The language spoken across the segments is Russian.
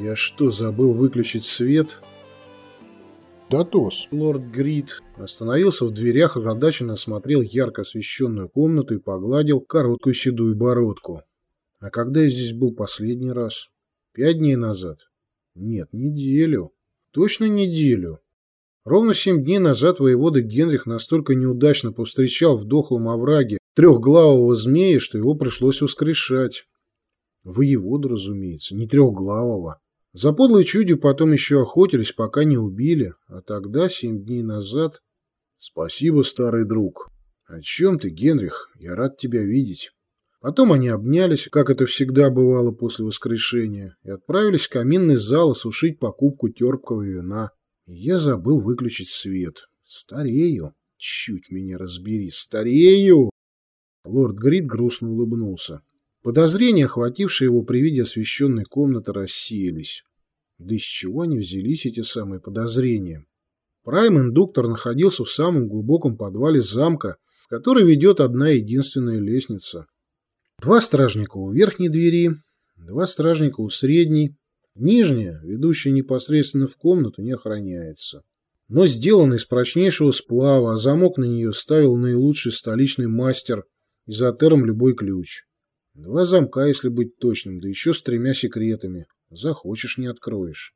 Я что, забыл выключить свет? Дотос. Лорд Грид остановился в дверях, озадаченно осмотрел ярко освещенную комнату и погладил короткую седую бородку. А когда я здесь был последний раз? Пять дней назад? Нет, неделю. Точно неделю. Ровно семь дней назад воевода Генрих настолько неудачно повстречал в дохлом овраге трехглавого змея, что его пришлось воскрешать. Воевода, разумеется, не трехглавого. За подлой чудью потом еще охотились, пока не убили, а тогда, семь дней назад... Спасибо, старый друг. О чем ты, Генрих? Я рад тебя видеть. Потом они обнялись, как это всегда бывало после воскрешения, и отправились в каминный зал осушить покупку терпкого вина. И я забыл выключить свет. Старею. Чуть меня разбери. Старею! Лорд Грид грустно улыбнулся. Подозрения, охватившие его при виде освещенной комнаты, рассеялись. Да из чего они взялись, эти самые подозрения? Прайм-индуктор находился в самом глубоком подвале замка, в который ведет одна единственная лестница. Два стражника у верхней двери, два стражника у средней. Нижняя, ведущая непосредственно в комнату, не охраняется. Но сделана из прочнейшего сплава, а замок на нее ставил наилучший столичный мастер, изотером любой ключ. Два замка, если быть точным, да еще с тремя секретами. Захочешь, не откроешь.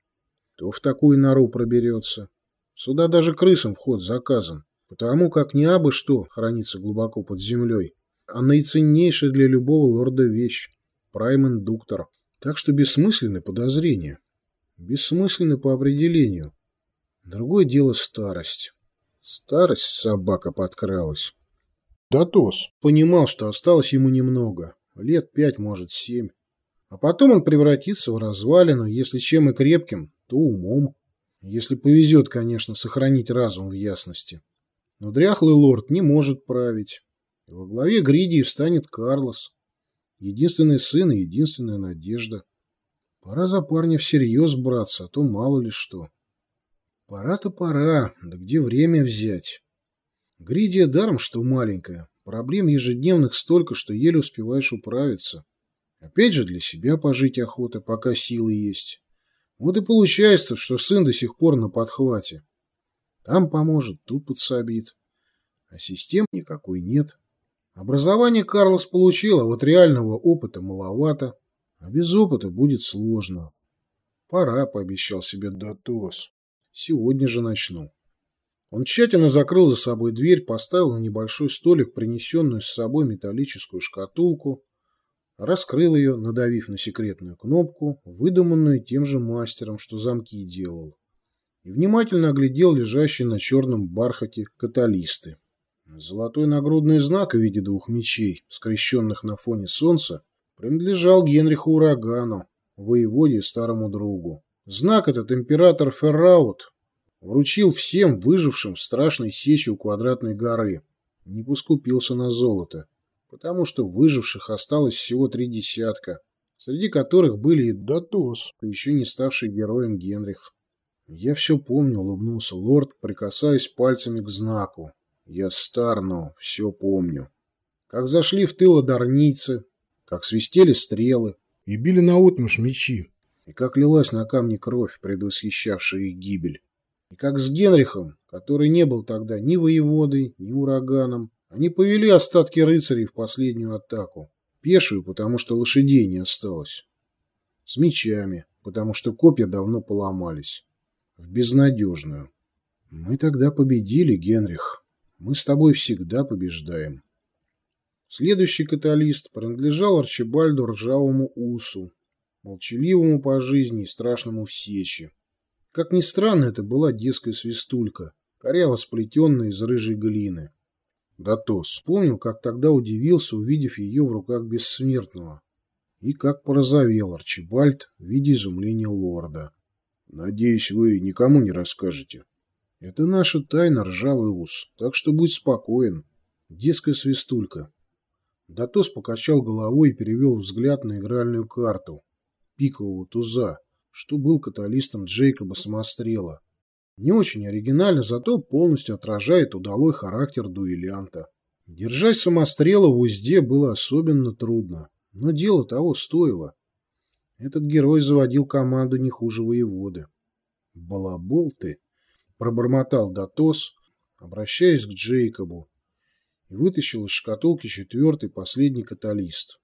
Кто в такую нору проберется? Сюда даже крысам вход заказан, потому как не абы что хранится глубоко под землей, а наиценнейшая для любого лорда вещь – прайм-индуктор. Так что бессмысленны подозрения. Бессмысленны по определению. Другое дело старость. Старость собака подкралась. Дотос. Понимал, что осталось ему немного. Лет пять, может, семь. А потом он превратится в развалину, если чем и крепким, то умом. Если повезет, конечно, сохранить разум в ясности. Но дряхлый лорд не может править. И во главе Гридии встанет Карлос. Единственный сын и единственная надежда. Пора за парня всерьез браться, а то мало ли что. Пора-то пора, да где время взять? Гридия даром, что маленькая, Проблем ежедневных столько, что еле успеваешь управиться. Опять же для себя пожить охота, пока силы есть. Вот и получается, что сын до сих пор на подхвате. Там поможет, тут подсобит. А систем никакой нет. Образование Карлос получил, а вот реального опыта маловато. А без опыта будет сложно. Пора, пообещал себе Датос. Сегодня же начну. Он тщательно закрыл за собой дверь, поставил на небольшой столик принесенную с собой металлическую шкатулку, раскрыл ее, надавив на секретную кнопку, выдуманную тем же мастером, что замки делал, и внимательно оглядел лежащие на черном бархате каталисты. Золотой нагрудный знак в виде двух мечей, скрещенных на фоне солнца, принадлежал Генриху Урагану, воеводе и старому другу. Знак этот император Ферраут Вручил всем выжившим в страшной сече у Квадратной горы. Не поскупился на золото, потому что выживших осталось всего три десятка, среди которых были и Датос, еще не ставший героем Генрих. Я все помню, улыбнулся лорд, прикасаясь пальцами к знаку. Я стар, но все помню. Как зашли в тыло дарницы, как свистели стрелы и били наотмашь мечи, и как лилась на камни кровь, предвосхищавшая их гибель. И как с Генрихом, который не был тогда ни воеводой, ни ураганом, они повели остатки рыцарей в последнюю атаку. Пешую, потому что лошадей не осталось. С мечами, потому что копья давно поломались. В безнадежную. Мы тогда победили, Генрих. Мы с тобой всегда побеждаем. Следующий каталист принадлежал Арчибальду Ржавому Усу, молчаливому по жизни и страшному в сече. Как ни странно, это была детская свистулька, коряво сплетенная из рыжей глины. Датос вспомнил, как тогда удивился, увидев ее в руках бессмертного, и как порозовел Арчибальд в виде изумления лорда. «Надеюсь, вы никому не расскажете». «Это наша тайна, ржавый ус, так что будь спокоен. Детская свистулька». Датос покачал головой и перевел взгляд на игральную карту пикового туза, что был каталистом Джейкоба Самострела. Не очень оригинально, зато полностью отражает удалой характер дуэлянта. Держать самострела в узде было особенно трудно, но дело того стоило. Этот герой заводил команду не хуже воеводы. «Балабол ты!» — пробормотал Датос, обращаясь к Джейкобу, и вытащил из шкатулки четвертый, последний каталист.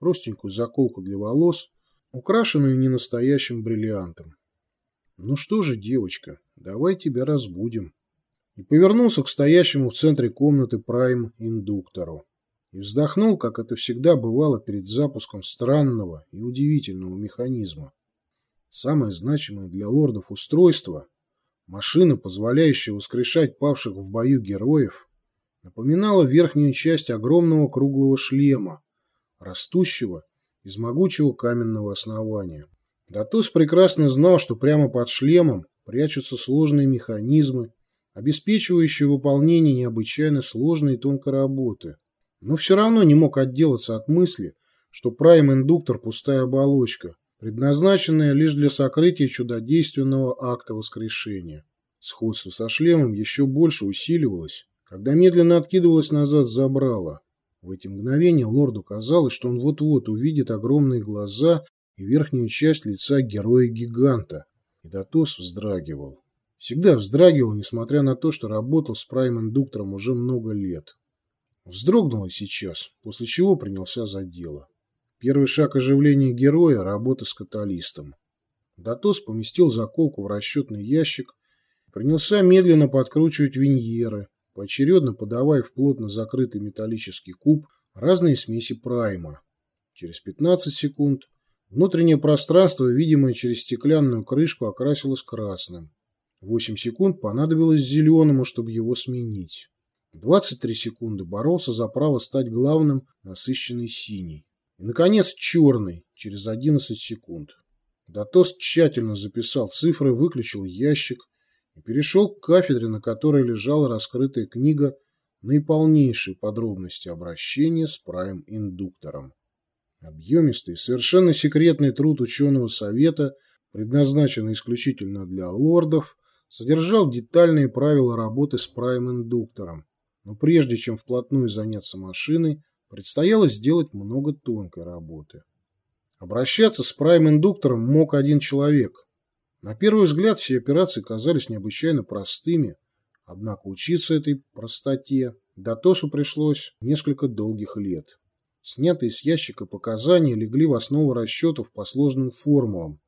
Простенькую заколку для волос, украшенную ненастоящим бриллиантом. «Ну что же, девочка, давай тебя разбудим». И повернулся к стоящему в центре комнаты прайм-индуктору. И вздохнул, как это всегда бывало перед запуском странного и удивительного механизма. Самое значимое для лордов устройство – машина, позволяющая воскрешать павших в бою героев, напоминала верхнюю часть огромного круглого шлема, растущего из могучего каменного основания. Датус прекрасно знал, что прямо под шлемом прячутся сложные механизмы, обеспечивающие выполнение необычайно сложной и тонкой работы. Но все равно не мог отделаться от мысли, что прайм-индуктор – пустая оболочка, предназначенная лишь для сокрытия чудодейственного акта воскрешения. Сходство со шлемом еще больше усиливалось, когда медленно откидывалось назад забрало. В эти мгновения лорду казалось, что он вот-вот увидит огромные глаза и верхнюю часть лица героя-гиганта. И Датос вздрагивал. Всегда вздрагивал, несмотря на то, что работал с прайм-индуктором уже много лет. Вздрогнул и сейчас, после чего принялся за дело. Первый шаг оживления героя – работа с каталистом. Датос поместил заколку в расчетный ящик, принялся медленно подкручивать виньеры, поочередно подавая в плотно закрытый металлический куб разные смеси прайма. Через 15 секунд внутреннее пространство, видимое через стеклянную крышку, окрасилось красным. 8 секунд понадобилось зеленому, чтобы его сменить. 23 секунды боролся за право стать главным насыщенный синий. И, наконец, черный через 11 секунд. Датос тщательно записал цифры, выключил ящик и перешел к кафедре, на которой лежала раскрытая книга наиполнейшей подробности обращения с прайм-индуктором. Объемистый, совершенно секретный труд ученого совета, предназначенный исключительно для лордов, содержал детальные правила работы с прайм-индуктором, но прежде чем вплотную заняться машиной, предстояло сделать много тонкой работы. Обращаться с прайм-индуктором мог один человек. На первый взгляд все операции казались необычайно простыми, однако учиться этой простоте Датосу пришлось несколько долгих лет. Снятые с ящика показания легли в основу расчетов по сложным формулам,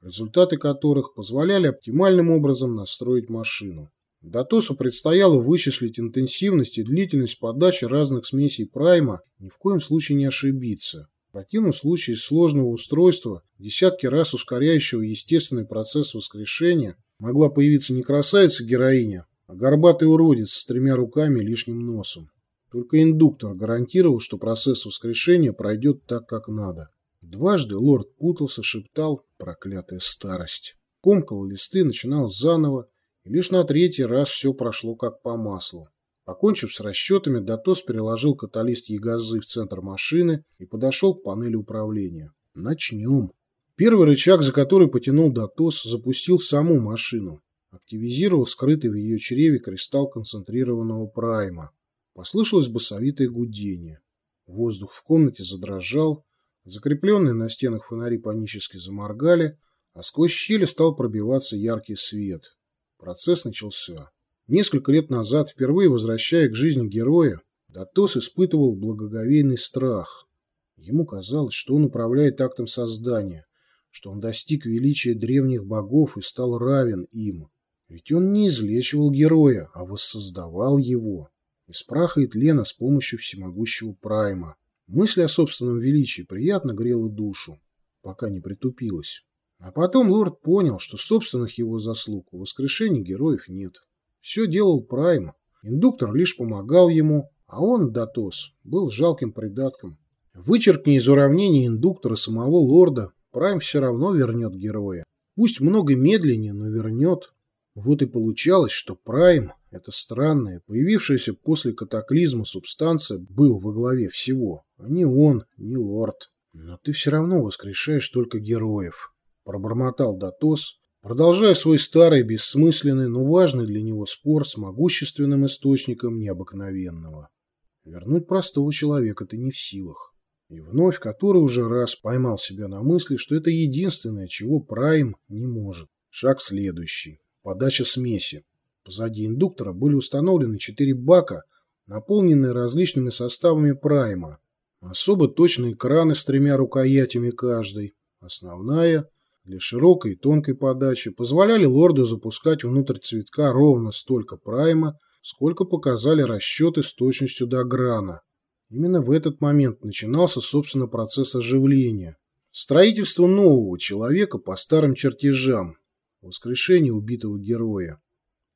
результаты которых позволяли оптимальным образом настроить машину. Датосу предстояло вычислить интенсивность и длительность подачи разных смесей прайма, ни в коем случае не ошибиться. Противном случае сложного устройства, десятки раз ускоряющего естественный процесс воскрешения, могла появиться не красавица-героиня, а горбатый уродец с тремя руками и лишним носом. Только индуктор гарантировал, что процесс воскрешения пройдет так, как надо. Дважды лорд путался, шептал «проклятая старость». Комкал листы, начинал заново, и лишь на третий раз все прошло как по маслу. Покончив с расчетами, Датос переложил каталист Ягозы в центр машины и подошел к панели управления. Начнем. Первый рычаг, за который потянул Датос, запустил саму машину. Активизировал скрытый в ее чреве кристалл концентрированного прайма. Послышалось басовитое гудение. Воздух в комнате задрожал, закрепленные на стенах фонари панически заморгали, а сквозь щели стал пробиваться яркий свет. Процесс начался. Несколько лет назад, впервые возвращая к жизни героя, Датос испытывал благоговейный страх. Ему казалось, что он управляет актом создания, что он достиг величия древних богов и стал равен им. Ведь он не излечивал героя, а воссоздавал его из праха и тлена с помощью всемогущего прайма. Мысль о собственном величии приятно грела душу, пока не притупилась. А потом лорд понял, что собственных его заслуг в воскрешении героев нет. Все делал прайм. Индуктор лишь помогал ему, а он, Датос, был жалким придатком. Вычеркни из уравнения индуктора самого лорда, прайм все равно вернет героя. Пусть много медленнее, но вернет. Вот и получалось, что прайм эта странная, появившаяся после катаклизма субстанция был во главе всего, а не он, не лорд. Но ты все равно воскрешаешь только героев, пробормотал Датос, продолжая свой старый, бессмысленный, но важный для него спор с могущественным источником необыкновенного. Вернуть простого человека ты не в силах. И вновь, который уже раз поймал себя на мысли, что это единственное, чего Прайм не может. Шаг следующий. Подача смеси. Позади индуктора были установлены четыре бака, наполненные различными составами Прайма. Особо точные краны с тремя рукоятями каждый. Основная для широкой и тонкой подачи позволяли лорду запускать внутрь цветка ровно столько прайма, сколько показали расчеты с точностью до грана. Именно в этот момент начинался, собственно, процесс оживления. Строительство нового человека по старым чертежам. Воскрешение убитого героя.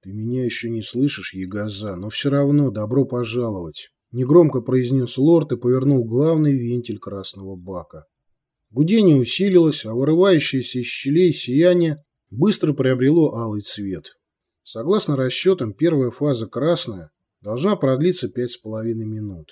Ты меня еще не слышишь, Ягоза, но все равно добро пожаловать. Негромко произнес лорд и повернул главный вентиль красного бака. Гудение усилилось, а вырывающееся из щелей сияние быстро приобрело алый цвет. Согласно расчетам, первая фаза красная должна продлиться пять с половиной минут.